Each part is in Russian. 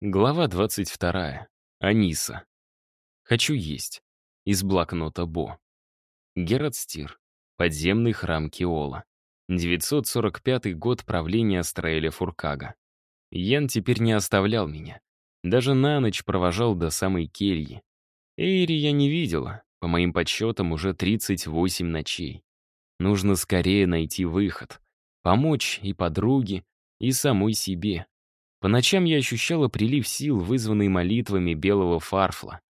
Глава 22. Аниса. «Хочу есть». Из блокнота Бо. Герат Подземный храм Киола. 945 год правления Астраэля Фуркага. Ян теперь не оставлял меня. Даже на ночь провожал до самой кельи. Эйри я не видела. По моим подсчетам, уже 38 ночей. Нужно скорее найти выход. Помочь и подруге, и самой себе. По ночам я ощущала прилив сил, вызванный молитвами белого фарфла.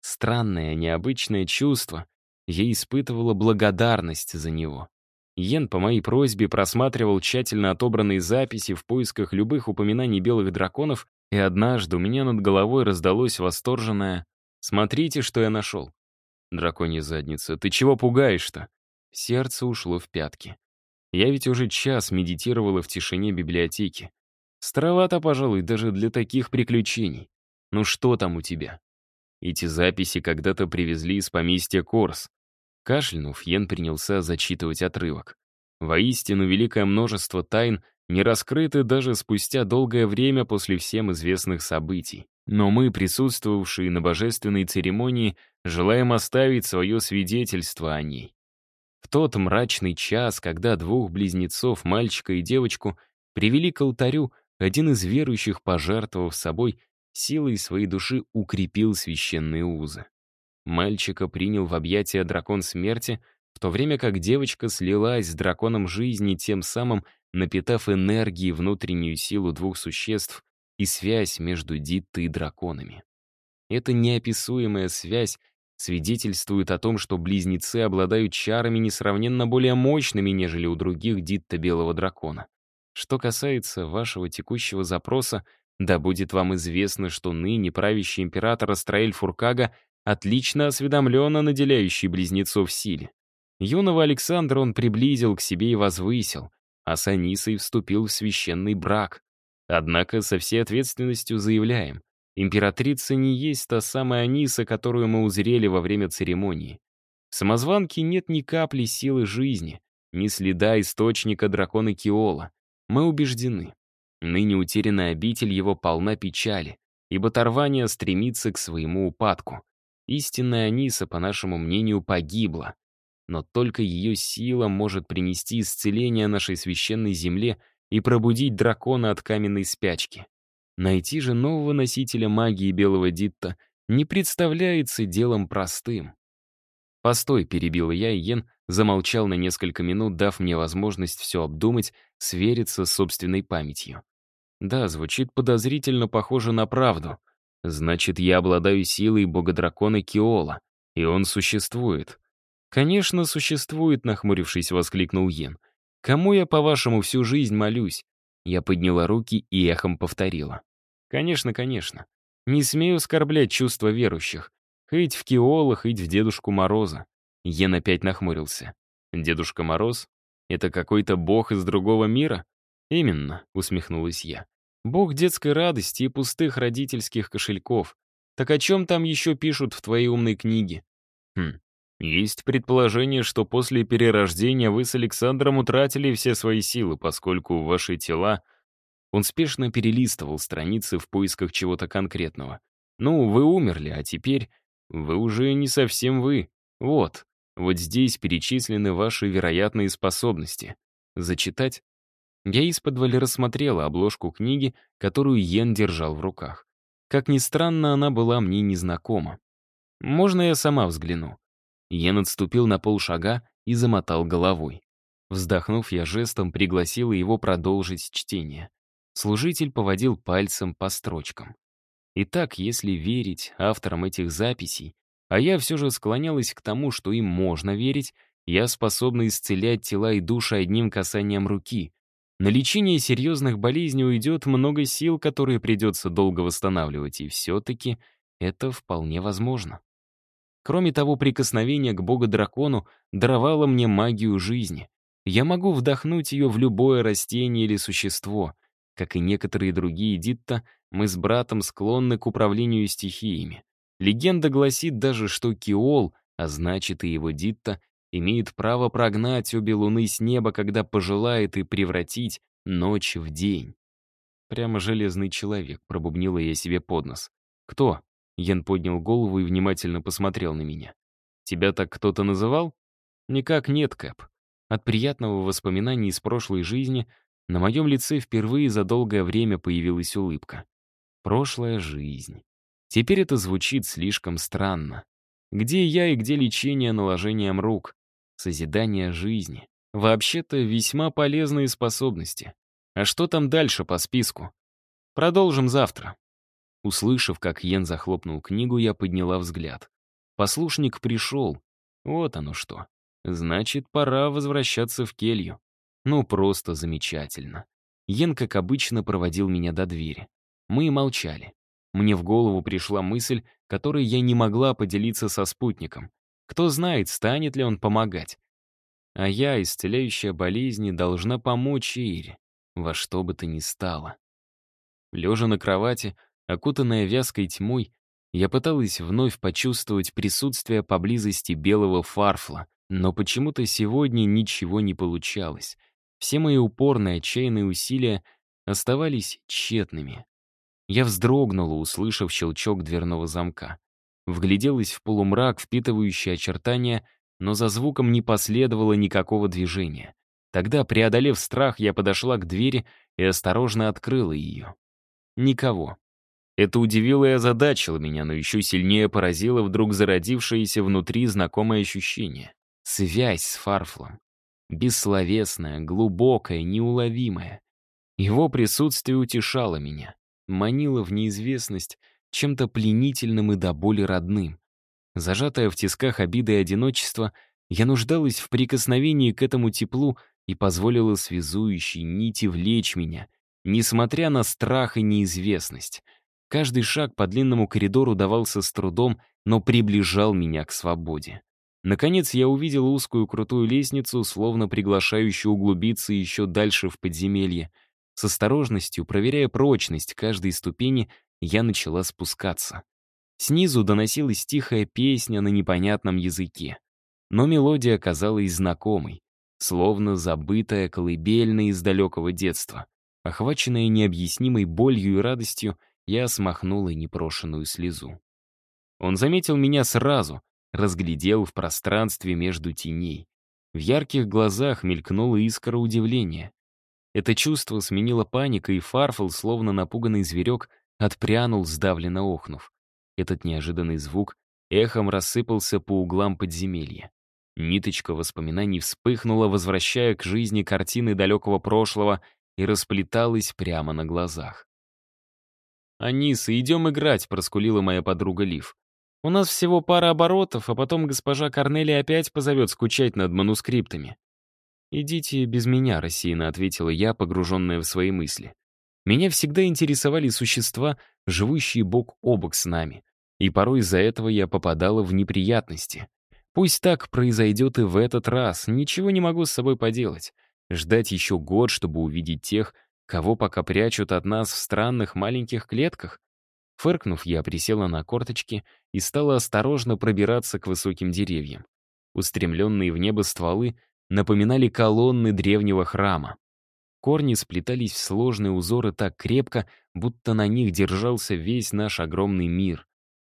Странное, необычное чувство. Я испытывала благодарность за него. Йен по моей просьбе просматривал тщательно отобранные записи в поисках любых упоминаний белых драконов, и однажды у меня над головой раздалось восторженное «Смотрите, что я нашел». «Драконья задница, ты чего пугаешь-то?» Сердце ушло в пятки. Я ведь уже час медитировала в тишине библиотеки. Старовато, пожалуй, даже для таких приключений. Ну что там у тебя? Эти записи когда-то привезли из поместья Корс. Кашлянув, Йен принялся зачитывать отрывок. Воистину, великое множество тайн не раскрыты даже спустя долгое время после всем известных событий. Но мы, присутствовавшие на божественной церемонии, желаем оставить свое свидетельство о ней. В тот мрачный час, когда двух близнецов, мальчика и девочку, привели к алтарю, один из верующих, пожертвовав собой, силой своей души укрепил священные узы. Мальчика принял в объятия дракон смерти, в то время как девочка слилась с драконом жизни, тем самым напитав энергией внутреннюю силу двух существ и связь между Диттой и драконами. Эта неописуемая связь свидетельствует о том, что близнецы обладают чарами несравненно более мощными, нежели у других Дитта Белого Дракона. Что касается вашего текущего запроса, да будет вам известно, что ныне правящий император Астраэль Фуркага отлично осведомлен о наделяющей близнецов силе. Юного Александра он приблизил к себе и возвысил, а с Анисой вступил в священный брак. Однако со всей ответственностью заявляем, императрица не есть та самая Аниса, которую мы узрели во время церемонии. В самозванке нет ни капли силы жизни, ни следа источника дракона Киола. Мы убеждены, ныне утерянная обитель его полна печали, ибо Тарвания стремится к своему упадку. Истинная Аниса, по нашему мнению, погибла. Но только ее сила может принести исцеление нашей священной земле и пробудить дракона от каменной спячки. Найти же нового носителя магии Белого Дитта не представляется делом простым. «Постой», — перебил я, и Йен замолчал на несколько минут, дав мне возможность все обдумать, свериться с собственной памятью. «Да, звучит подозрительно похоже на правду. Значит, я обладаю силой бога-дракона Киола, и он существует». «Конечно, существует», — нахмурившись, воскликнул Йен. «Кому я, по-вашему, всю жизнь молюсь?» Я подняла руки и эхом повторила. «Конечно, конечно. Не смею оскорблять чувства верующих. Хоть в Киола, хоть в Дедушку Мороза. Ен опять нахмурился. Дедушка Мороз? Это какой-то бог из другого мира? Именно, усмехнулась я. Бог детской радости и пустых родительских кошельков. Так о чем там еще пишут в твоей умной книге? Хм, есть предположение, что после перерождения вы с Александром утратили все свои силы, поскольку ваши тела... Он спешно перелистывал страницы в поисках чего-то конкретного. Ну, вы умерли, а теперь вы уже не совсем вы. Вот, вот здесь перечислены ваши вероятные способности. Зачитать? Я из-под рассмотрела обложку книги, которую Йен держал в руках. Как ни странно, она была мне незнакома. «Можно я сама взгляну?» Йен отступил на полшага и замотал головой. Вздохнув, я жестом пригласила его продолжить чтение. Служитель поводил пальцем по строчкам. Итак, если верить авторам этих записей, а я все же склонялась к тому, что им можно верить, я способна исцелять тела и души одним касанием руки. На лечение серьезных болезней уйдет много сил, которые придется долго восстанавливать, и все-таки это вполне возможно. Кроме того, прикосновение к богу-дракону даровало мне магию жизни. Я могу вдохнуть ее в любое растение или существо. Как и некоторые другие Дитта, мы с братом склонны к управлению стихиями. Легенда гласит даже, что Киол, а значит и его Дитта, имеет право прогнать обе луны с неба, когда пожелает, и превратить ночь в день. Прямо железный человек, пробубнила я себе под нос. «Кто?» Ян поднял голову и внимательно посмотрел на меня. «Тебя так кто-то называл?» «Никак нет, Кэп. От приятного воспоминания из прошлой жизни на моем лице впервые за долгое время появилась улыбка. Прошлая жизнь. Теперь это звучит слишком странно. Где я и где лечение наложением рук? Созидание жизни. Вообще-то весьма полезные способности. А что там дальше по списку? Продолжим завтра. Услышав, как Йен захлопнул книгу, я подняла взгляд. Послушник пришел. Вот оно что. Значит, пора возвращаться в келью. Ну, просто замечательно. Йен, как обычно, проводил меня до двери. Мы молчали. Мне в голову пришла мысль, которой я не могла поделиться со спутником. Кто знает, станет ли он помогать. А я, исцеляющая болезни, должна помочь Ире, во что бы то ни стало. Лежа на кровати, окутанная вязкой тьмой, я пыталась вновь почувствовать присутствие поблизости белого фарфла, но почему-то сегодня ничего не получалось. Все мои упорные, отчаянные усилия оставались тщетными. Я вздрогнула, услышав щелчок дверного замка. Вгляделась в полумрак, впитывающий очертания, но за звуком не последовало никакого движения. Тогда, преодолев страх, я подошла к двери и осторожно открыла ее. Никого. Это удивило и озадачило меня, но еще сильнее поразило вдруг зародившееся внутри знакомое ощущение. Связь с Фарфлом. Бессловесная, глубокая, неуловимая. Его присутствие утешало меня манила в неизвестность чем-то пленительным и до боли родным. Зажатая в тисках обиды и одиночества, я нуждалась в прикосновении к этому теплу и позволила связующей нити влечь меня, несмотря на страх и неизвестность. Каждый шаг по длинному коридору давался с трудом, но приближал меня к свободе. Наконец я увидел узкую крутую лестницу, словно приглашающую углубиться еще дальше в подземелье — с осторожностью, проверяя прочность каждой ступени, я начала спускаться. Снизу доносилась тихая песня на непонятном языке. Но мелодия оказалась знакомой, словно забытая колыбельная из далекого детства. Охваченная необъяснимой болью и радостью, я смахнула непрошенную слезу. Он заметил меня сразу, разглядел в пространстве между теней. В ярких глазах мелькнула искра удивления. Это чувство сменило паника, и Фарфол, словно напуганный зверек, отпрянул, сдавленно охнув. Этот неожиданный звук эхом рассыпался по углам подземелья. Ниточка воспоминаний вспыхнула, возвращая к жизни картины далекого прошлого и расплеталась прямо на глазах. «Аниса, идем играть», — проскулила моя подруга Лив. «У нас всего пара оборотов, а потом госпожа Корнелия опять позовет скучать над манускриптами». «Идите без меня», — рассеянно ответила я, погруженная в свои мысли. Меня всегда интересовали существа, живущие бок о бок с нами. И порой из-за этого я попадала в неприятности. Пусть так произойдет и в этот раз, ничего не могу с собой поделать. Ждать еще год, чтобы увидеть тех, кого пока прячут от нас в странных маленьких клетках. Фыркнув, я присела на корточки и стала осторожно пробираться к высоким деревьям. Устремленные в небо стволы напоминали колонны древнего храма. Корни сплетались в сложные узоры так крепко, будто на них держался весь наш огромный мир.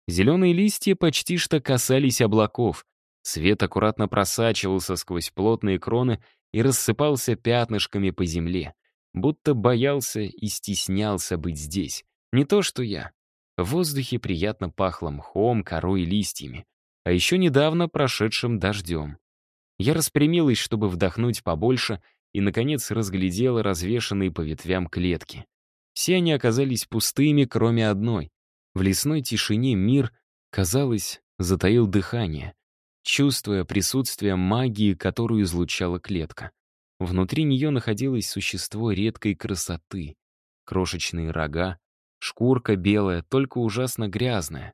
Зеленые листья почти что касались облаков. Свет аккуратно просачивался сквозь плотные кроны и рассыпался пятнышками по земле, будто боялся и стеснялся быть здесь. Не то что я. В воздухе приятно пахло мхом, корой и листьями, а еще недавно прошедшим дождем. Я распрямилась, чтобы вдохнуть побольше, и, наконец, разглядела развешанные по ветвям клетки. Все они оказались пустыми, кроме одной. В лесной тишине мир, казалось, затаил дыхание, чувствуя присутствие магии, которую излучала клетка. Внутри нее находилось существо редкой красоты. Крошечные рога, шкурка белая, только ужасно грязная.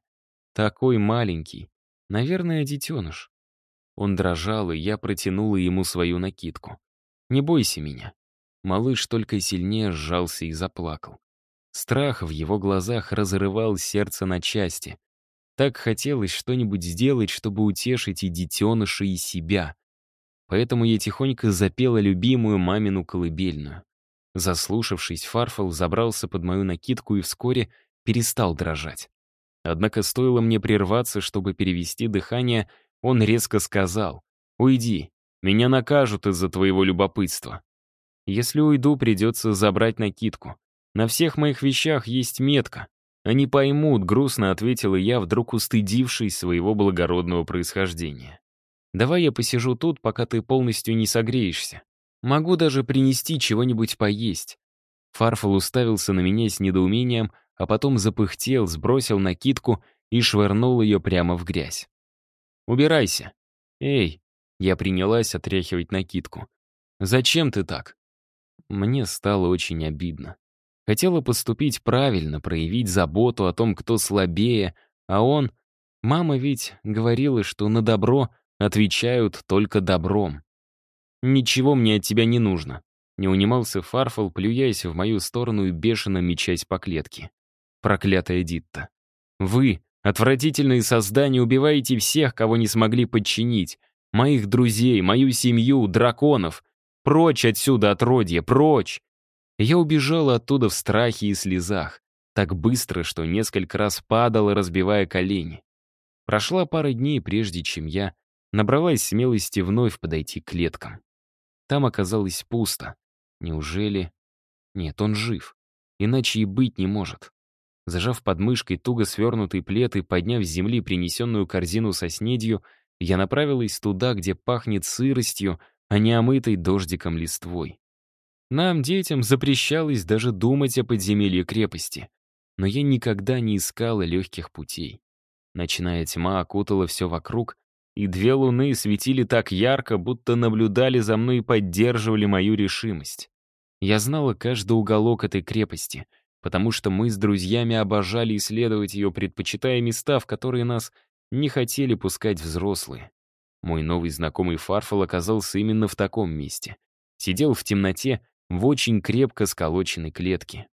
Такой маленький. Наверное, детеныш. Он дрожал, и я протянула ему свою накидку. «Не бойся меня». Малыш только сильнее сжался и заплакал. Страх в его глазах разрывал сердце на части. Так хотелось что-нибудь сделать, чтобы утешить и детеныша, и себя. Поэтому я тихонько запела любимую мамину колыбельную. Заслушавшись, Фарфол забрался под мою накидку и вскоре перестал дрожать. Однако стоило мне прерваться, чтобы перевести дыхание, он резко сказал, «Уйди, меня накажут из-за твоего любопытства. Если уйду, придется забрать накидку. На всех моих вещах есть метка. Они поймут», — грустно ответила я, вдруг устыдившись своего благородного происхождения. «Давай я посижу тут, пока ты полностью не согреешься. Могу даже принести чего-нибудь поесть». Фарфол уставился на меня с недоумением, а потом запыхтел, сбросил накидку и швырнул ее прямо в грязь. Убирайся. Эй, я принялась отряхивать накидку. Зачем ты так? Мне стало очень обидно. Хотела поступить правильно, проявить заботу о том, кто слабее, а он... Мама ведь говорила, что на добро отвечают только добром. «Ничего мне от тебя не нужно», — не унимался Фарфол, плюясь в мою сторону и бешено мечась по клетке. Проклятая Дитта. «Вы Отвратительные создания, убиваете всех, кого не смогли подчинить. Моих друзей, мою семью, драконов. Прочь отсюда, отродье, прочь!» Я убежала оттуда в страхе и слезах. Так быстро, что несколько раз падала, разбивая колени. Прошла пара дней, прежде чем я набралась смелости вновь подойти к клеткам. Там оказалось пусто. Неужели... Нет, он жив. Иначе и быть не может. Зажав под мышкой туго свернутый плед и подняв с земли принесенную корзину со снедью, я направилась туда, где пахнет сыростью, а не омытой дождиком листвой. Нам, детям, запрещалось даже думать о подземелье крепости. Но я никогда не искала легких путей. Ночная тьма окутала все вокруг, и две луны светили так ярко, будто наблюдали за мной и поддерживали мою решимость. Я знала каждый уголок этой крепости — потому что мы с друзьями обожали исследовать ее, предпочитая места, в которые нас не хотели пускать взрослые. Мой новый знакомый Фарфол оказался именно в таком месте. Сидел в темноте в очень крепко сколоченной клетке.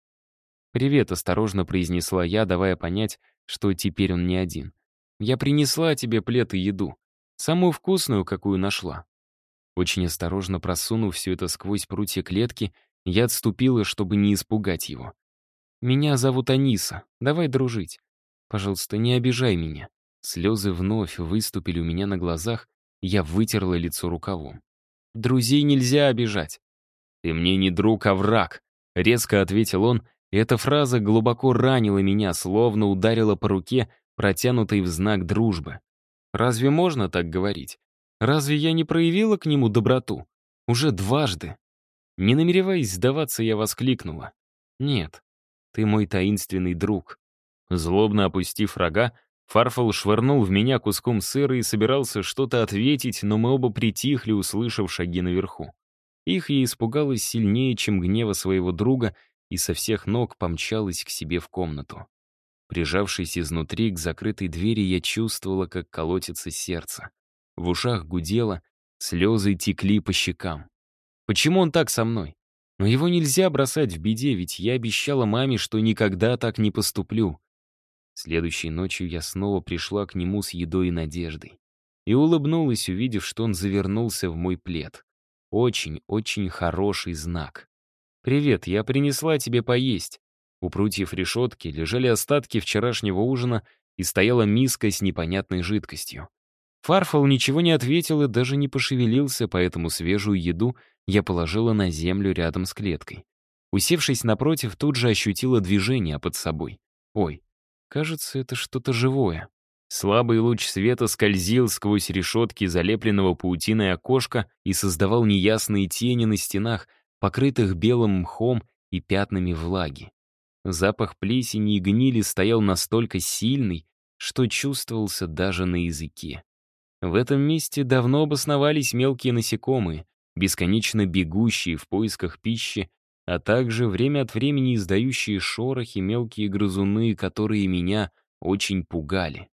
«Привет», — осторожно произнесла я, давая понять, что теперь он не один. «Я принесла тебе плед и еду. Самую вкусную, какую нашла». Очень осторожно просунув все это сквозь прутья клетки, я отступила, чтобы не испугать его. Меня зовут Аниса. Давай дружить. Пожалуйста, не обижай меня». Слезы вновь выступили у меня на глазах, я вытерла лицо рукавом. «Друзей нельзя обижать». «Ты мне не друг, а враг», — резко ответил он, эта фраза глубоко ранила меня, словно ударила по руке, протянутой в знак дружбы. «Разве можно так говорить? Разве я не проявила к нему доброту? Уже дважды». Не намереваясь сдаваться, я воскликнула. «Нет, ты мой таинственный друг». Злобно опустив рога, Фарфол швырнул в меня куском сыра и собирался что-то ответить, но мы оба притихли, услышав шаги наверху. Их я испугалась сильнее, чем гнева своего друга, и со всех ног помчалась к себе в комнату. Прижавшись изнутри к закрытой двери, я чувствовала, как колотится сердце. В ушах гудело, слезы текли по щекам. Почему он так со мной? Но его нельзя бросать в беде, ведь я обещала маме, что никогда так не поступлю. Следующей ночью я снова пришла к нему с едой и надеждой. И улыбнулась, увидев, что он завернулся в мой плед. Очень-очень хороший знак. «Привет, я принесла тебе поесть». У прутьев решетки лежали остатки вчерашнего ужина и стояла миска с непонятной жидкостью. Фарфал ничего не ответил и даже не пошевелился, поэтому свежую еду я положила на землю рядом с клеткой. Усевшись напротив, тут же ощутила движение под собой. Ой, кажется, это что-то живое. Слабый луч света скользил сквозь решетки залепленного паутиной окошка и создавал неясные тени на стенах, покрытых белым мхом и пятнами влаги. Запах плесени и гнили стоял настолько сильный, что чувствовался даже на языке. В этом месте давно обосновались мелкие насекомые, бесконечно бегущие в поисках пищи, а также время от времени издающие шорохи мелкие грызуны, которые меня очень пугали.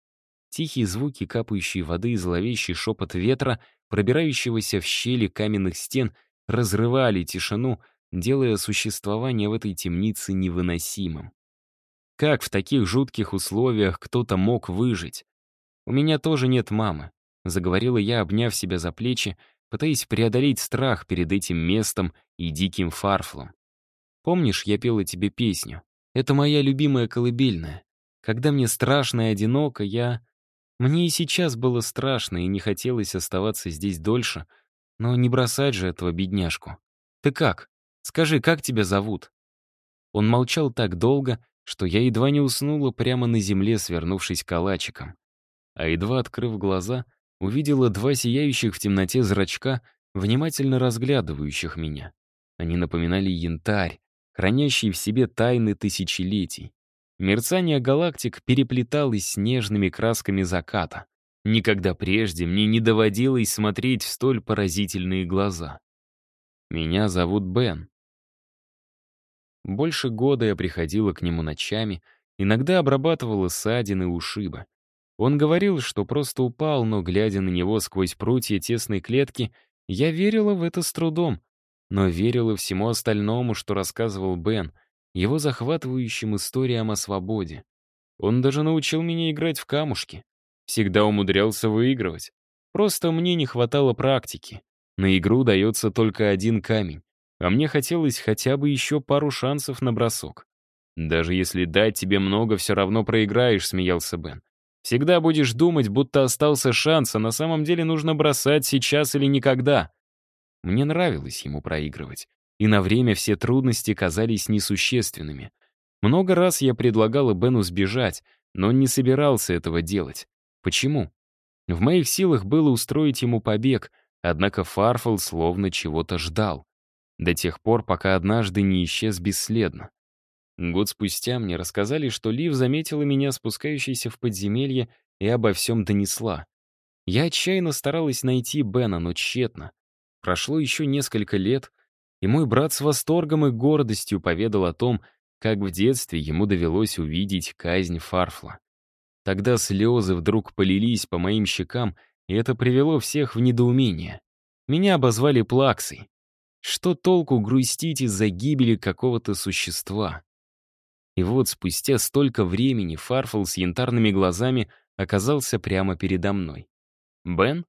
Тихие звуки капающей воды и зловещий шепот ветра, пробирающегося в щели каменных стен, разрывали тишину, делая существование в этой темнице невыносимым. Как в таких жутких условиях кто-то мог выжить? «У меня тоже нет мамы», — заговорила я, обняв себя за плечи, пытаясь преодолеть страх перед этим местом и диким фарфлом. Помнишь, я пела тебе песню? Это моя любимая колыбельная. Когда мне страшно и одиноко, я... Мне и сейчас было страшно, и не хотелось оставаться здесь дольше, но не бросать же этого бедняжку. Ты как? Скажи, как тебя зовут?» Он молчал так долго, что я едва не уснула прямо на земле, свернувшись калачиком. А едва открыв глаза, увидела два сияющих в темноте зрачка, внимательно разглядывающих меня. Они напоминали янтарь, хранящий в себе тайны тысячелетий. Мерцание галактик переплеталось снежными красками заката. Никогда прежде мне не доводилось смотреть в столь поразительные глаза. Меня зовут Бен. Больше года я приходила к нему ночами, иногда обрабатывала ссадины и ушибы. Он говорил, что просто упал, но, глядя на него сквозь прутья тесной клетки, я верила в это с трудом, но верила всему остальному, что рассказывал Бен, его захватывающим историям о свободе. Он даже научил меня играть в камушки. Всегда умудрялся выигрывать. Просто мне не хватало практики. На игру дается только один камень, а мне хотелось хотя бы еще пару шансов на бросок. «Даже если дать тебе много, все равно проиграешь», — смеялся Бен. Всегда будешь думать, будто остался шанс, а на самом деле нужно бросать сейчас или никогда. Мне нравилось ему проигрывать, и на время все трудности казались несущественными. Много раз я предлагала Бену сбежать, но он не собирался этого делать. Почему? В моих силах было устроить ему побег, однако Фарфол словно чего-то ждал. До тех пор, пока однажды не исчез бесследно. Год спустя мне рассказали, что Лив заметила меня, спускающейся в подземелье, и обо всем донесла. Я отчаянно старалась найти Бена, но тщетно. Прошло еще несколько лет, и мой брат с восторгом и гордостью поведал о том, как в детстве ему довелось увидеть казнь Фарфла. Тогда слезы вдруг полились по моим щекам, и это привело всех в недоумение. Меня обозвали Плаксой. Что толку грустить из-за гибели какого-то существа? И вот спустя столько времени Фарфол с янтарными глазами оказался прямо передо мной. «Бен?»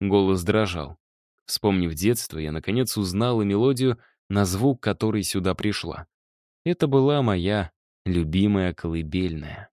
Голос дрожал. Вспомнив детство, я, наконец, узнал и мелодию, на звук которой сюда пришла. Это была моя любимая колыбельная.